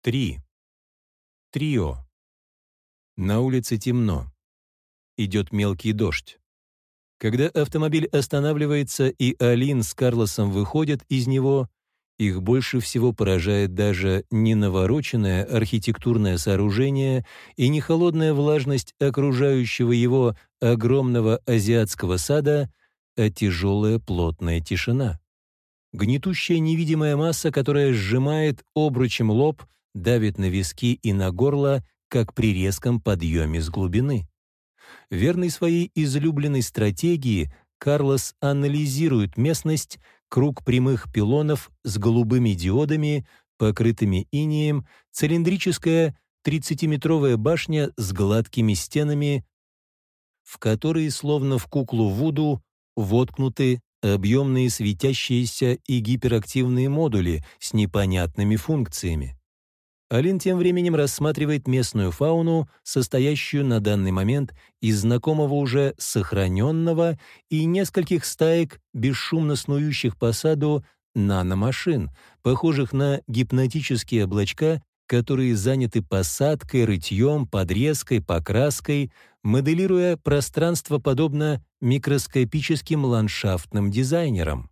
Три. Трио. На улице темно. Идет мелкий дождь. Когда автомобиль останавливается и Алин с Карлосом выходят из него, их больше всего поражает даже не навороченное архитектурное сооружение и не холодная влажность окружающего его огромного азиатского сада, а тяжелая плотная тишина. Гнетущая невидимая масса, которая сжимает обручем лоб, давит на виски и на горло, как при резком подъеме с глубины. Верный своей излюбленной стратегии, Карлос анализирует местность, круг прямых пилонов с голубыми диодами, покрытыми инеем, цилиндрическая 30-метровая башня с гладкими стенами, в которые, словно в куклу Вуду, воткнуты объемные светящиеся и гиперактивные модули с непонятными функциями. Алин тем временем рассматривает местную фауну, состоящую на данный момент из знакомого уже сохраненного и нескольких стаек бесшумно снующих по саду наномашин, похожих на гипнотические облачка, которые заняты посадкой, рытьем, подрезкой, покраской, моделируя пространство подобно микроскопическим ландшафтным дизайнерам.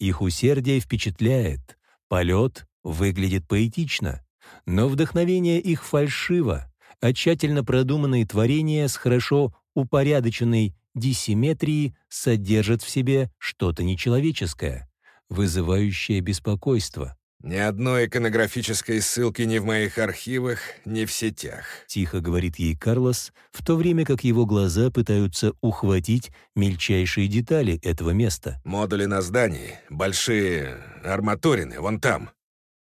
Их усердие впечатляет, полет выглядит поэтично но вдохновение их фальшиво, а тщательно продуманные творения с хорошо упорядоченной диссиметрией содержат в себе что-то нечеловеческое, вызывающее беспокойство. «Ни одной иконографической ссылки ни в моих архивах, ни в сетях», — тихо говорит ей Карлос, в то время как его глаза пытаются ухватить мельчайшие детали этого места. «Модули на здании, большие арматурины, вон там.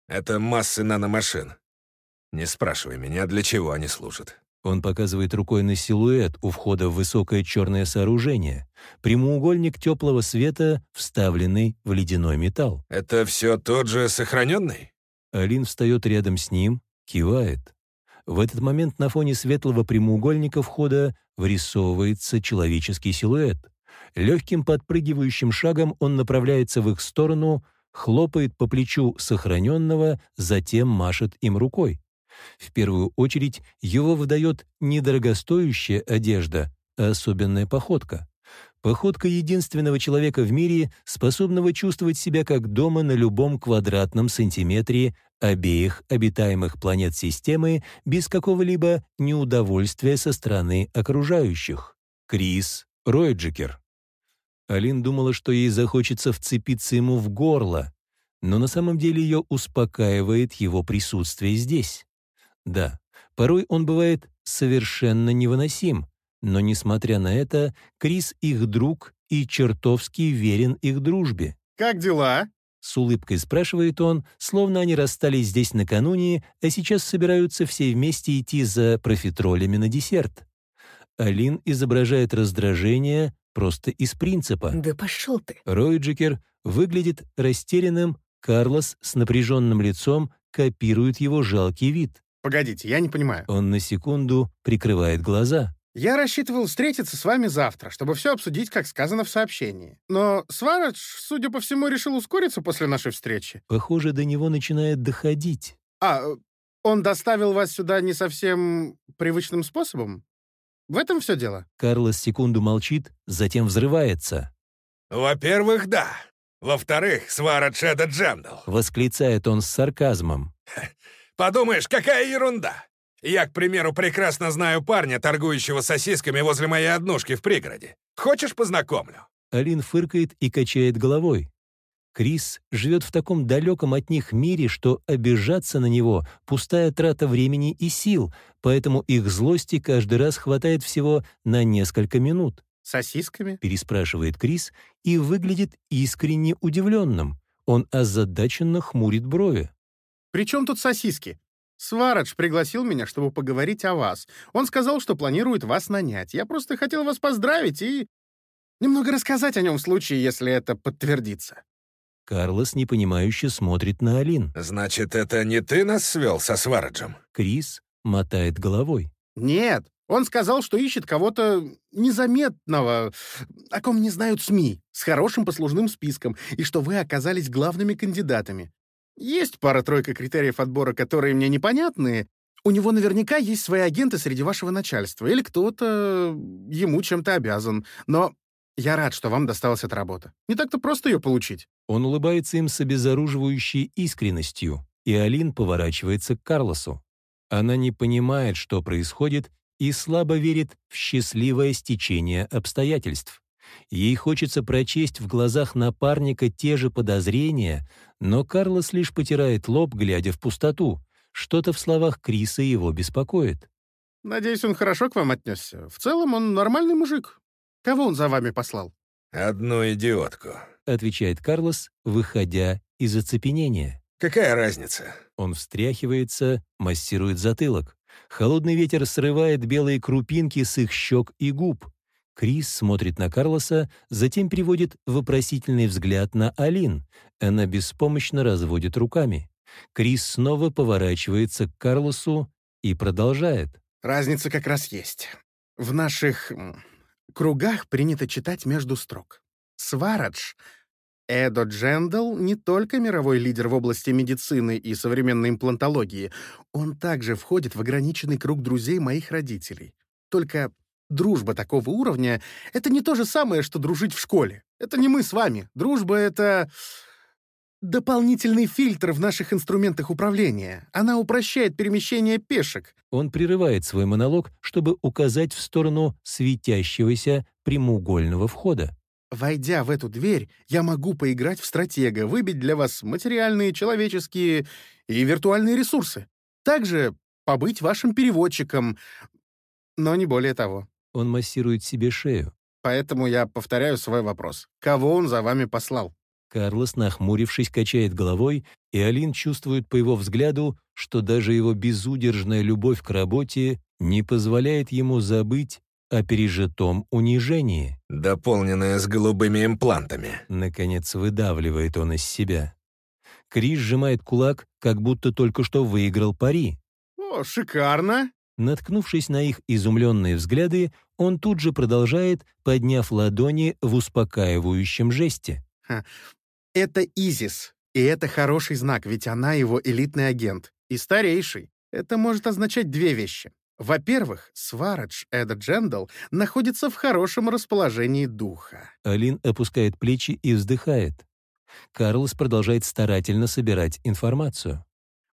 Это массы наномашин. Не спрашивай меня, для чего они служат. Он показывает рукой на силуэт у входа в высокое черное сооружение. Прямоугольник теплого света, вставленный в ледяной металл. «Это все тот же сохраненный?» Алин встает рядом с ним, кивает. В этот момент на фоне светлого прямоугольника входа вырисовывается человеческий силуэт. Легким подпрыгивающим шагом он направляется в их сторону, хлопает по плечу сохраненного, затем машет им рукой. В первую очередь его выдает недорогостоящая одежда, а особенная походка. Походка единственного человека в мире, способного чувствовать себя как дома на любом квадратном сантиметре обеих обитаемых планет системы без какого-либо неудовольствия со стороны окружающих. Крис Ройджикер. Алин думала, что ей захочется вцепиться ему в горло, но на самом деле ее успокаивает его присутствие здесь. Да, порой он бывает совершенно невыносим, но, несмотря на это, Крис их друг и чертовски верен их дружбе. «Как дела?» — с улыбкой спрашивает он, словно они расстались здесь накануне, а сейчас собираются все вместе идти за профитролями на десерт. Алин изображает раздражение, Просто из принципа. Да пошел ты. Ройджикер выглядит растерянным, Карлос с напряженным лицом копирует его жалкий вид. Погодите, я не понимаю. Он на секунду прикрывает глаза. Я рассчитывал встретиться с вами завтра, чтобы все обсудить, как сказано в сообщении. Но Сварадж, судя по всему, решил ускориться после нашей встречи. Похоже, до него начинает доходить. А, он доставил вас сюда не совсем привычным способом? В этом все дело?» Карлос секунду молчит, затем взрывается. «Во-первых, да. Во-вторых, свара Чеда Джемдал», — восклицает он с сарказмом. «Подумаешь, какая ерунда! Я, к примеру, прекрасно знаю парня, торгующего сосисками возле моей однушки в пригороде. Хочешь, познакомлю?» Алин фыркает и качает головой. Крис живет в таком далеком от них мире, что обижаться на него — пустая трата времени и сил, поэтому их злости каждый раз хватает всего на несколько минут. «Сосисками?» — переспрашивает Крис и выглядит искренне удивленным. Он озадаченно хмурит брови. «При чем тут сосиски? Сварадж пригласил меня, чтобы поговорить о вас. Он сказал, что планирует вас нанять. Я просто хотел вас поздравить и немного рассказать о нем в случае, если это подтвердится». Карлос непонимающе смотрит на Алин. «Значит, это не ты нас свел со Свараджем?» Крис мотает головой. «Нет, он сказал, что ищет кого-то незаметного, о ком не знают СМИ, с хорошим послужным списком, и что вы оказались главными кандидатами. Есть пара-тройка критериев отбора, которые мне непонятны. У него наверняка есть свои агенты среди вашего начальства, или кто-то ему чем-то обязан. Но я рад, что вам досталась эта работа. Не так-то просто ее получить. Он улыбается им с обезоруживающей искренностью, и Алин поворачивается к Карлосу. Она не понимает, что происходит, и слабо верит в счастливое стечение обстоятельств. Ей хочется прочесть в глазах напарника те же подозрения, но Карлос лишь потирает лоб, глядя в пустоту. Что-то в словах Криса его беспокоит. Надеюсь, он хорошо к вам отнесся. В целом он нормальный мужик. Кого он за вами послал? «Одну идиотку», — отвечает Карлос, выходя из оцепенения. «Какая разница?» Он встряхивается, массирует затылок. Холодный ветер срывает белые крупинки с их щек и губ. Крис смотрит на Карлоса, затем переводит вопросительный взгляд на Алин. Она беспомощно разводит руками. Крис снова поворачивается к Карлосу и продолжает. Разница как раз есть. В наших кругах принято читать между строк. Сварадж Эдо Джендал не только мировой лидер в области медицины и современной имплантологии, он также входит в ограниченный круг друзей моих родителей. Только дружба такого уровня — это не то же самое, что дружить в школе. Это не мы с вами. Дружба — это дополнительный фильтр в наших инструментах управления. Она упрощает перемещение пешек. Он прерывает свой монолог, чтобы указать в сторону светящегося прямоугольного входа. Войдя в эту дверь, я могу поиграть в стратега, выбить для вас материальные, человеческие и виртуальные ресурсы. Также побыть вашим переводчиком, но не более того. Он массирует себе шею. Поэтому я повторяю свой вопрос. Кого он за вами послал? Карлос, нахмурившись, качает головой, и Алин чувствует по его взгляду, что даже его безудержная любовь к работе не позволяет ему забыть о пережитом унижении. «Дополненное с голубыми имплантами», — наконец выдавливает он из себя. Крис сжимает кулак, как будто только что выиграл пари. «О, шикарно!» Наткнувшись на их изумленные взгляды, он тут же продолжает, подняв ладони в успокаивающем жесте. «Это Изис, и это хороший знак, ведь она его элитный агент. И старейший. Это может означать две вещи. Во-первых, Сварадж Эда Джендал находится в хорошем расположении духа. Алин опускает плечи и вздыхает. Карлос продолжает старательно собирать информацию.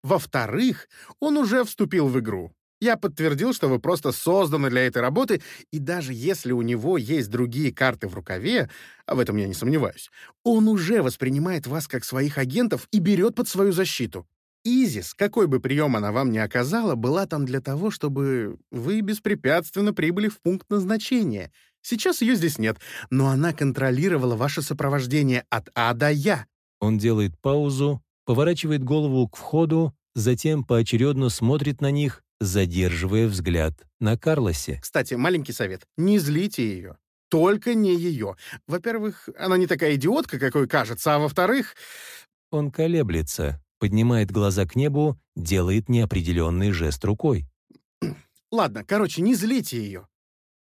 Во-вторых, он уже вступил в игру. Я подтвердил, что вы просто созданы для этой работы, и даже если у него есть другие карты в рукаве, а в этом я не сомневаюсь, он уже воспринимает вас как своих агентов и берет под свою защиту. Изис, какой бы прием она вам ни оказала, была там для того, чтобы вы беспрепятственно прибыли в пункт назначения. Сейчас ее здесь нет, но она контролировала ваше сопровождение от А до Я. Он делает паузу, поворачивает голову к входу, затем поочередно смотрит на них, задерживая взгляд на Карлосе. Кстати, маленький совет. Не злите ее. Только не ее. Во-первых, она не такая идиотка, какой кажется, а во-вторых... Он колеблется, поднимает глаза к небу, делает неопределенный жест рукой. Ладно, короче, не злите ее.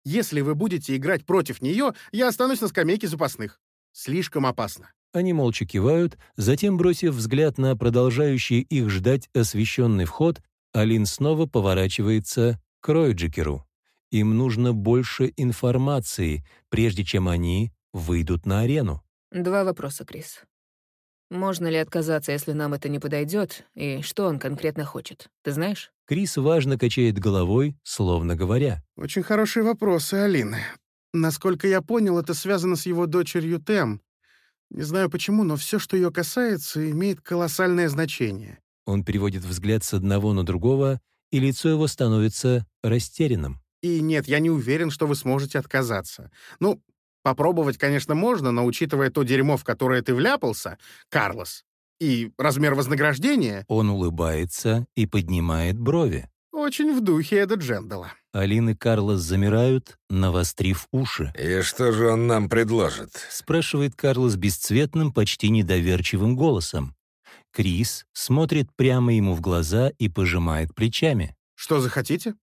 Если вы будете играть против нее, я останусь на скамейке запасных. Слишком опасно. Они молча кивают, затем, бросив взгляд на продолжающий их ждать освещенный вход, Алин снова поворачивается к Ройджикеру. Им нужно больше информации, прежде чем они выйдут на арену. Два вопроса, Крис. Можно ли отказаться, если нам это не подойдет, и что он конкретно хочет? Ты знаешь? Крис важно качает головой, словно говоря. Очень хорошие вопросы, Алина. Насколько я понял, это связано с его дочерью Тем. Не знаю почему, но все, что ее касается, имеет колоссальное значение. Он переводит взгляд с одного на другого, и лицо его становится растерянным. И нет, я не уверен, что вы сможете отказаться. Ну, Попробовать, конечно, можно, но учитывая то дерьмо, в которое ты вляпался, Карлос, и размер вознаграждения... Он улыбается и поднимает брови. Очень в духе Эда Джендала. Алин и Карлос замирают, навострив уши. «И что же он нам предложит?» спрашивает Карлос бесцветным, почти недоверчивым голосом. Крис смотрит прямо ему в глаза и пожимает плечами. «Что захотите?»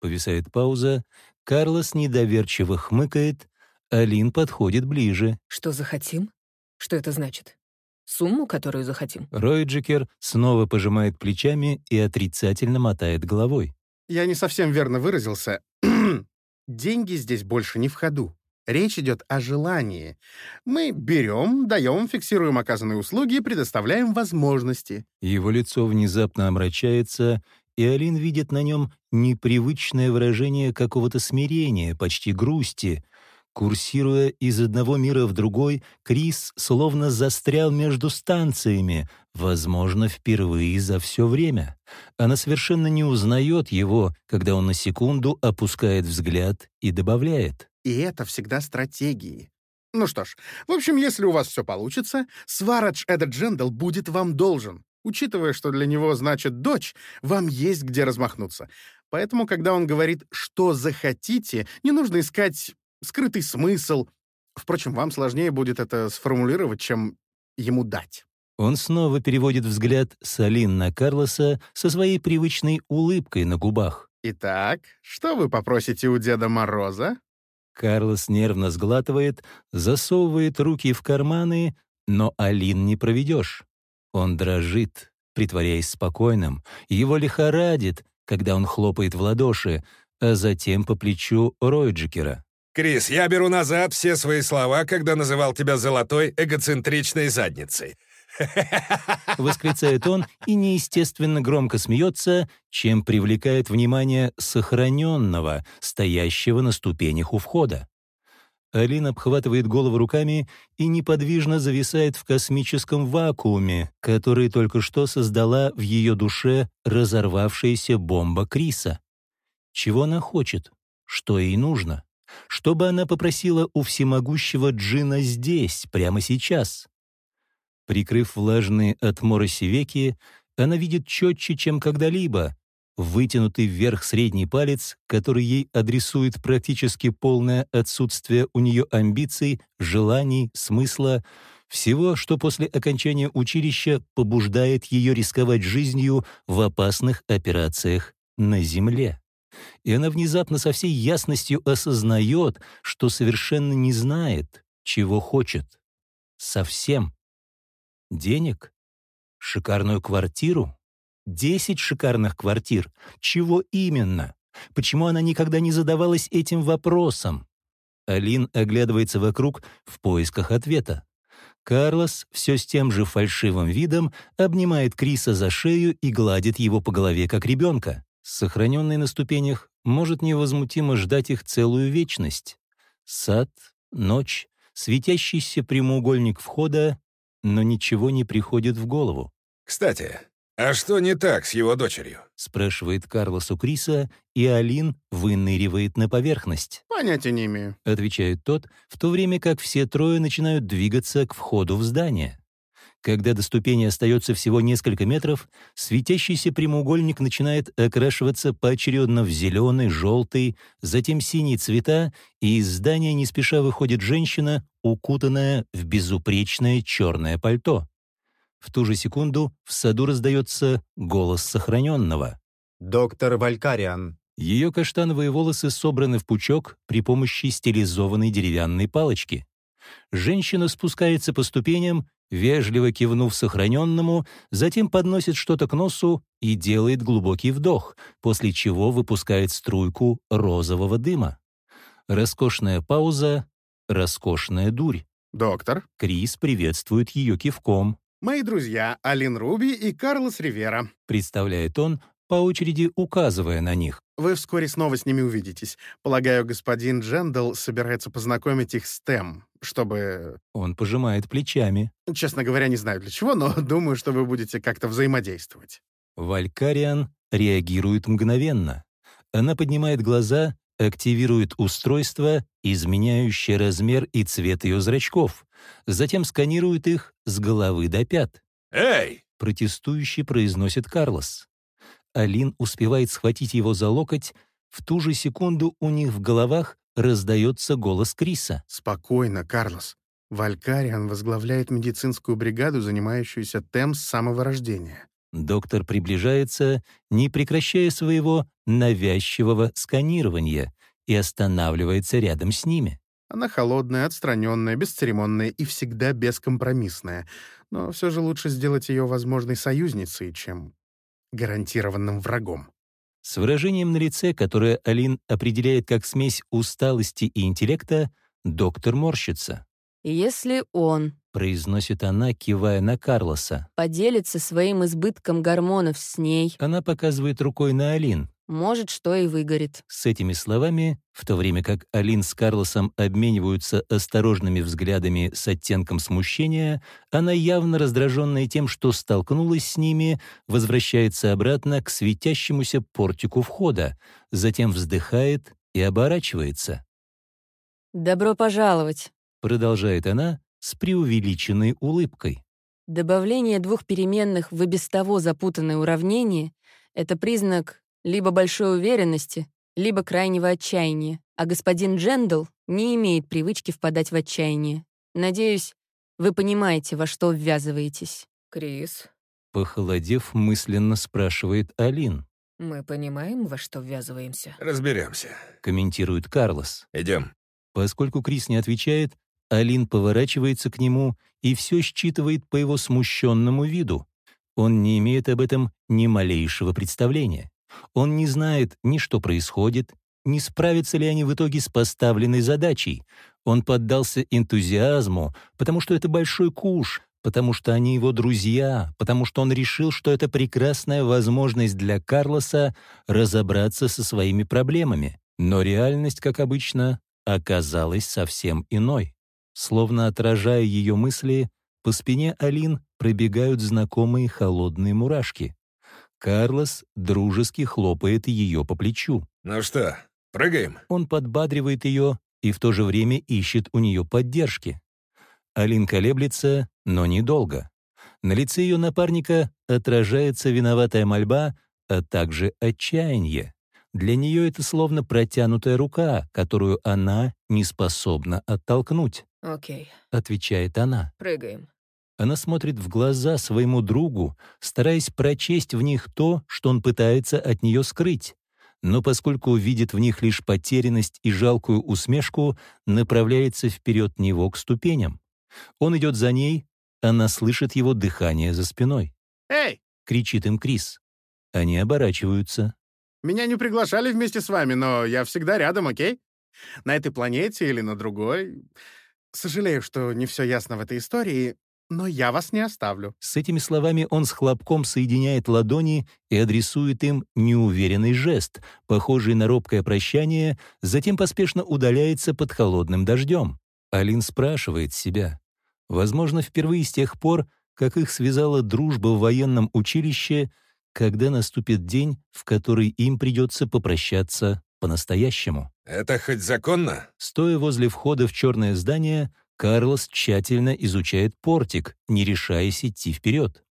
Повисает пауза. Карлос недоверчиво хмыкает. Алин подходит ближе. Что захотим? Что это значит? Сумму, которую захотим. Ройджикер снова пожимает плечами и отрицательно мотает головой. Я не совсем верно выразился. Деньги здесь больше не в ходу. Речь идет о желании. Мы берем, даем, фиксируем оказанные услуги и предоставляем возможности. Его лицо внезапно омрачается, и Алин видит на нем непривычное выражение какого-то смирения, почти грусти. Курсируя из одного мира в другой, Крис словно застрял между станциями, возможно, впервые за все время. Она совершенно не узнает его, когда он на секунду опускает взгляд и добавляет. И это всегда стратегии. Ну что ж, в общем, если у вас все получится, Сварадж этот Джендал будет вам должен. Учитывая, что для него значит дочь, вам есть где размахнуться. Поэтому, когда он говорит «что захотите», не нужно искать скрытый смысл. Впрочем, вам сложнее будет это сформулировать, чем ему дать. Он снова переводит взгляд с Алин на Карлоса со своей привычной улыбкой на губах. «Итак, что вы попросите у Деда Мороза?» Карлос нервно сглатывает, засовывает руки в карманы, но Алин не проведешь. Он дрожит, притворяясь спокойным, его лихорадит, когда он хлопает в ладоши, а затем по плечу Ройджикера. «Крис, я беру назад все свои слова, когда называл тебя золотой эгоцентричной задницей. Восклицает он и неестественно громко смеется, чем привлекает внимание сохраненного, стоящего на ступенях у входа. Алина обхватывает голову руками и неподвижно зависает в космическом вакууме, который только что создала в ее душе разорвавшаяся бомба Криса. Чего она хочет? Что ей нужно? Чтобы она попросила у всемогущего Джина здесь, прямо сейчас. Прикрыв влажные от мороси веки, она видит четче, чем когда-либо, вытянутый вверх средний палец, который ей адресует практически полное отсутствие у нее амбиций, желаний, смысла, всего, что после окончания училища побуждает ее рисковать жизнью в опасных операциях на Земле. И она внезапно со всей ясностью осознает, что совершенно не знает, чего хочет. Совсем. Денег? Шикарную квартиру? Десять шикарных квартир? Чего именно? Почему она никогда не задавалась этим вопросом? Алин оглядывается вокруг в поисках ответа. Карлос все с тем же фальшивым видом обнимает Криса за шею и гладит его по голове, как ребенка. Сохраненный на ступенях может невозмутимо ждать их целую вечность. Сад, ночь, светящийся прямоугольник входа но ничего не приходит в голову. «Кстати, а что не так с его дочерью?» — спрашивает Карлос у Криса, и Алин выныривает на поверхность. «Понятия не имею», — отвечает тот, в то время как все трое начинают двигаться к входу в здание. Когда до ступени остается всего несколько метров, светящийся прямоугольник начинает окрашиваться поочередно в зеленый, желтый, затем синий цвета, и из здания не спеша выходит женщина, укутанная в безупречное черное пальто. В ту же секунду в саду раздается голос сохраненного. «Доктор Валькариан». Ее каштановые волосы собраны в пучок при помощи стилизованной деревянной палочки. Женщина спускается по ступеням, вежливо кивнув сохраненному, затем подносит что-то к носу и делает глубокий вдох, после чего выпускает струйку розового дыма. Роскошная пауза, роскошная дурь. «Доктор?» Крис приветствует ее кивком. «Мои друзья Алин Руби и Карлос Ривера», представляет он, по очереди указывая на них. «Вы вскоре снова с ними увидитесь. Полагаю, господин Джендал собирается познакомить их с Тем, чтобы...» Он пожимает плечами. «Честно говоря, не знаю для чего, но думаю, что вы будете как-то взаимодействовать». Валькариан реагирует мгновенно. Она поднимает глаза, активирует устройство, изменяющее размер и цвет ее зрачков, затем сканирует их с головы до пят. «Эй!» — протестующий произносит Карлос. Алин успевает схватить его за локоть, в ту же секунду у них в головах раздается голос Криса. «Спокойно, Карлос. Валькариан возглавляет медицинскую бригаду, занимающуюся ТЭМ с самого рождения. Доктор приближается, не прекращая своего навязчивого сканирования, и останавливается рядом с ними. Она холодная, отстраненная, бесцеремонная и всегда бескомпромиссная. Но все же лучше сделать ее возможной союзницей, чем гарантированным врагом. С выражением на лице, которое Алин определяет как смесь усталости и интеллекта, доктор морщится. Если он Произносит она, кивая на Карлоса. поделится своим избытком гормонов с ней, Она показывает рукой на Алин. Может, что и выгорит. С этими словами, в то время как Алин с Карлосом обмениваются осторожными взглядами с оттенком смущения, она, явно раздраженная тем, что столкнулась с ними, возвращается обратно к светящемуся портику входа, затем вздыхает и оборачивается. «Добро пожаловать!» Продолжает она с преувеличенной улыбкой. Добавление двух переменных в и без того запутанное уравнение — это признак либо большой уверенности, либо крайнего отчаяния, а господин Джендл не имеет привычки впадать в отчаяние. Надеюсь, вы понимаете, во что ввязываетесь. Крис, Похолодев, мысленно спрашивает Алин, мы понимаем, во что ввязываемся? Разберемся. комментирует Карлос. Идем. Поскольку Крис не отвечает, Алин поворачивается к нему и все считывает по его смущенному виду. Он не имеет об этом ни малейшего представления. Он не знает ни что происходит, ни справятся ли они в итоге с поставленной задачей. Он поддался энтузиазму, потому что это большой куш, потому что они его друзья, потому что он решил, что это прекрасная возможность для Карлоса разобраться со своими проблемами. Но реальность, как обычно, оказалась совсем иной. Словно отражая ее мысли, по спине Алин пробегают знакомые холодные мурашки. Карлос дружески хлопает ее по плечу. Ну что, прыгаем? Он подбадривает ее и в то же время ищет у нее поддержки. Алин колеблется, но недолго. На лице ее напарника отражается виноватая мольба, а также отчаяние. Для нее это словно протянутая рука, которую она не способна оттолкнуть, Окей, отвечает она. прыгаем. Она смотрит в глаза своему другу, стараясь прочесть в них то, что он пытается от нее скрыть. Но поскольку видит в них лишь потерянность и жалкую усмешку, направляется вперед него к ступеням. Он идет за ней, она слышит его дыхание за спиной. «Эй, Кричит им Крис. Они оборачиваются. меня не приглашали вместе с вами, но я всегда рядом, окей? На этой планете или на другой. Сожалею, что не все ясно в этой истории, но я вас не оставлю». С этими словами он с хлопком соединяет ладони и адресует им неуверенный жест, похожий на робкое прощание, затем поспешно удаляется под холодным дождем. Алин спрашивает себя, возможно, впервые с тех пор, как их связала дружба в военном училище, когда наступит день, в который им придется попрощаться по-настоящему. Это хоть законно? Стоя возле входа в черное здание, Карлос тщательно изучает портик, не решаясь идти вперед.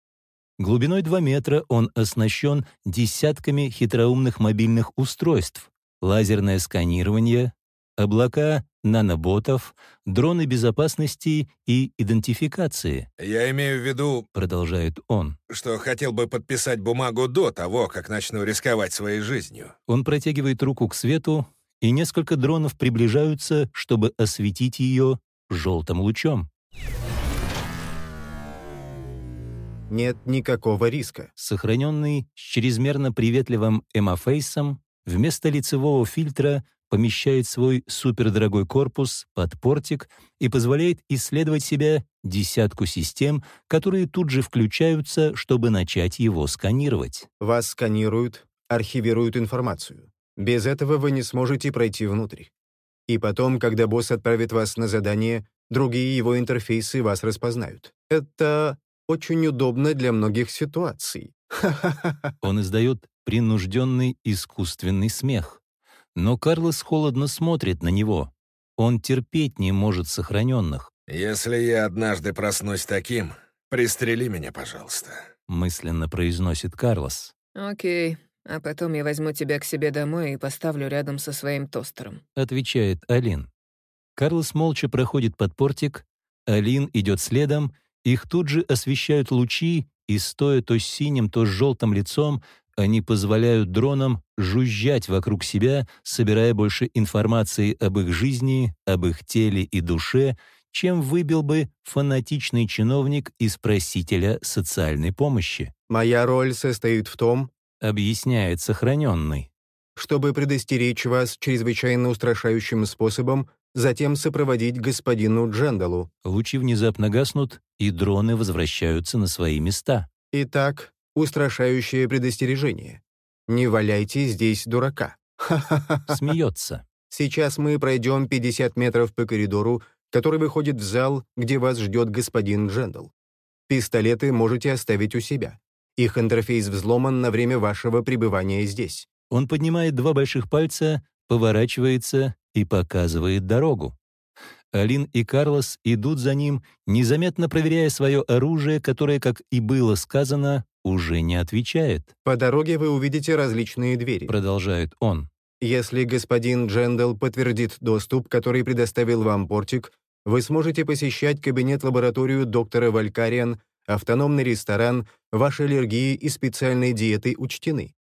Глубиной 2 метра он оснащен десятками хитроумных мобильных устройств, лазерное сканирование, облака наноботов, дроны безопасности и идентификации, Я имею в виду, продолжает он. что хотел бы подписать бумагу до того, как начну рисковать своей жизнью. Он протягивает руку к свету, и несколько дронов приближаются, чтобы осветить ее желтым лучом. Нет никакого риска. сохраненный с чрезмерно приветливым эмофейсом, вместо лицевого фильтра помещает свой супердорогой корпус под портик и позволяет исследовать себя десятку систем, которые тут же включаются, чтобы начать его сканировать. Вас сканируют, архивируют информацию. Без этого вы не сможете пройти внутрь. И потом, когда босс отправит вас на задание, другие его интерфейсы вас распознают. Это очень удобно для многих ситуаций. Он издает принужденный искусственный смех. Но Карлос холодно смотрит на него. Он терпеть не может сохраненных. Если я однажды проснусь таким, пристрели меня, пожалуйста. мысленно произносит Карлос. Окей, а потом я возьму тебя к себе домой и поставлю рядом со своим тостером. Отвечает Алин. Карлос молча проходит под портик, Алин идет следом, их тут же освещают лучи, и, стоя то с синим, то с желтым лицом, Они позволяют дронам жужжать вокруг себя, собирая больше информации об их жизни, об их теле и душе, чем выбил бы фанатичный чиновник из просителя социальной помощи. «Моя роль состоит в том, — объясняет сохраненный, чтобы предостеречь вас чрезвычайно устрашающим способом, затем сопроводить господину Джендалу. Лучи внезапно гаснут, и дроны возвращаются на свои места. Итак, устрашающее предостережение. Не валяйте здесь дурака. Ха-ха-ха. Смеется. Сейчас мы пройдем 50 метров по коридору, который выходит в зал, где вас ждет господин Джендал. Пистолеты можете оставить у себя. Их интерфейс взломан на время вашего пребывания здесь. Он поднимает два больших пальца, поворачивается и показывает дорогу. Алин и Карлос идут за ним, незаметно проверяя свое оружие, которое, как и было сказано, уже не отвечает. «По дороге вы увидите различные двери», — продолжает он. «Если господин Джендел подтвердит доступ, который предоставил вам портик, вы сможете посещать кабинет-лабораторию доктора Валькариан, автономный ресторан, ваши аллергии и специальные диеты учтены,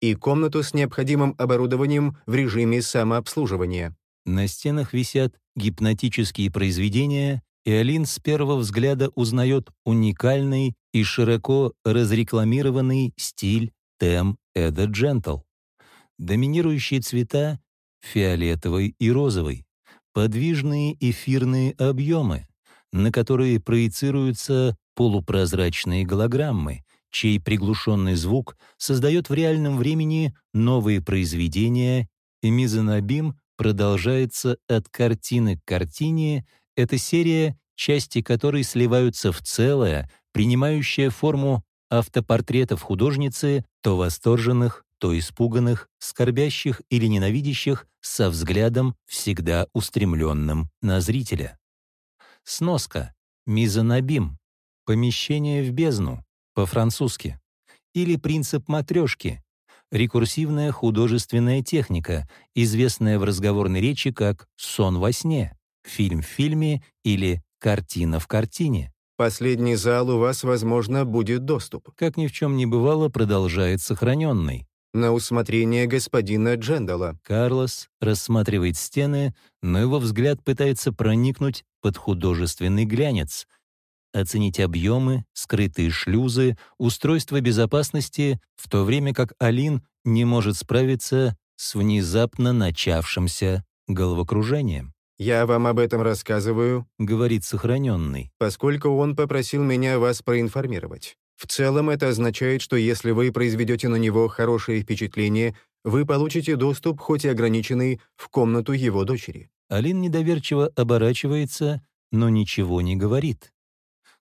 и комнату с необходимым оборудованием в режиме самообслуживания». На стенах висят гипнотические произведения, и Алин с первого взгляда узнает уникальный и широко разрекламированный стиль Тем Эда Джентл. Доминирующие цвета — фиолетовый и розовый, подвижные эфирные объемы, на которые проецируются полупрозрачные голограммы, чей приглушенный звук создает в реальном времени новые произведения, и Мизанабим продолжается от картины к картине. Это серия, части которой сливаются в целое, принимающее форму автопортретов художницы, то восторженных, то испуганных, скорбящих или ненавидящих, со взглядом, всегда устремленным на зрителя. Сноска. Мизанабим. Помещение в бездну. По-французски. Или принцип матрешки рекурсивная художественная техника, известная в разговорной речи как «сон во сне», «фильм в фильме» или «картина в картине». Последний зал у вас, возможно, будет доступ. Как ни в чем не бывало, продолжает сохраненный. На усмотрение господина Джендала. Карлос рассматривает стены, но его взгляд пытается проникнуть под художественный глянец, оценить объемы, скрытые шлюзы, устройство безопасности, в то время как Алин не может справиться с внезапно начавшимся головокружением. «Я вам об этом рассказываю», — говорит сохраненный, «поскольку он попросил меня вас проинформировать. В целом это означает, что если вы произведете на него хорошее впечатление, вы получите доступ, хоть и ограниченный, в комнату его дочери». Алин недоверчиво оборачивается, но ничего не говорит.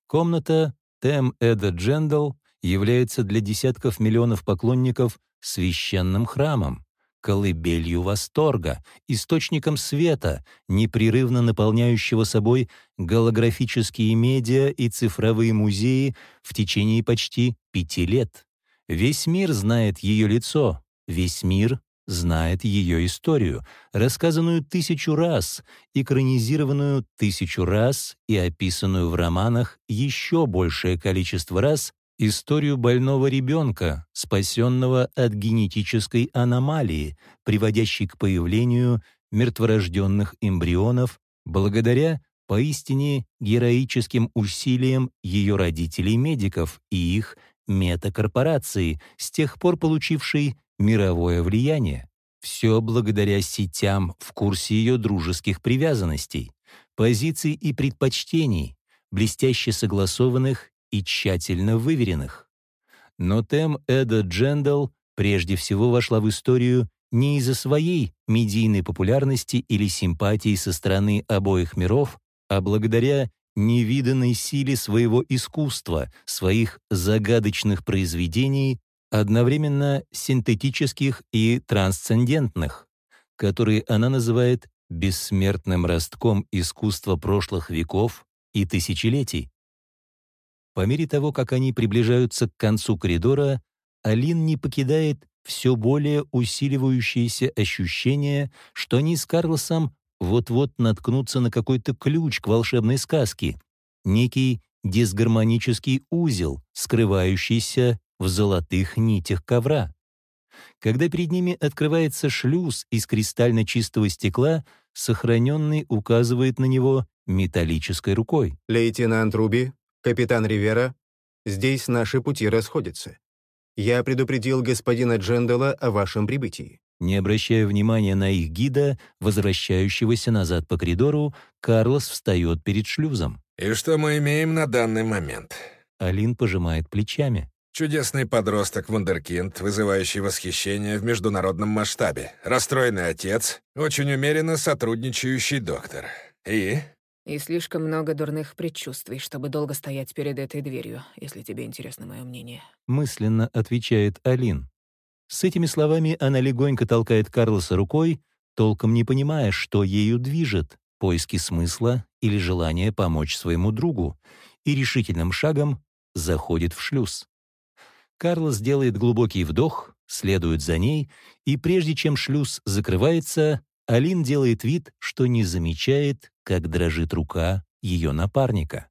Комната Тем Эда Джендал является для десятков миллионов поклонников священным храмом, колыбелью восторга, источником света, непрерывно наполняющего собой голографические медиа и цифровые музеи в течение почти пяти лет. Весь мир знает ее лицо, весь мир знает ее историю, рассказанную тысячу раз, экранизированную тысячу раз и описанную в романах еще большее количество раз историю больного ребенка, спасенного от генетической аномалии, приводящей к появлению мертворожденных эмбрионов благодаря поистине героическим усилиям ее родителей-медиков и их метакорпорации, с тех пор получившей мировое влияние. Все благодаря сетям в курсе ее дружеских привязанностей, позиций и предпочтений, блестяще согласованных и тщательно выверенных. Но Тем Эда Джендал прежде всего вошла в историю не из-за своей медийной популярности или симпатии со стороны обоих миров, а благодаря невиданной силе своего искусства, своих загадочных произведений одновременно синтетических и трансцендентных, которые она называет бессмертным ростком искусства прошлых веков и тысячелетий. По мере того, как они приближаются к концу коридора, Алин не покидает все более усиливающееся ощущение, что они с Карлосом вот-вот наткнутся на какой-то ключ к волшебной сказке, некий дисгармонический узел, скрывающийся в золотых нитях ковра. Когда перед ними открывается шлюз из кристально чистого стекла, сохраненный указывает на него металлической рукой. «Лейтенант Руби, капитан Ривера, здесь наши пути расходятся. Я предупредил господина Джендала о вашем прибытии». Не обращая внимания на их гида, возвращающегося назад по коридору, Карлос встает перед шлюзом. «И что мы имеем на данный момент?» Алин пожимает плечами. Чудесный подросток Вундеркинд, вызывающий восхищение в международном масштабе. Расстроенный отец, очень умеренно сотрудничающий доктор. И? И слишком много дурных предчувствий, чтобы долго стоять перед этой дверью, если тебе интересно мое мнение. Мысленно отвечает Алин. С этими словами она легонько толкает Карлоса рукой, толком не понимая, что ею движет — поиски смысла или желание помочь своему другу, и решительным шагом заходит в шлюз. Карлос делает глубокий вдох, следует за ней, и прежде чем шлюз закрывается, Алин делает вид, что не замечает, как дрожит рука ее напарника.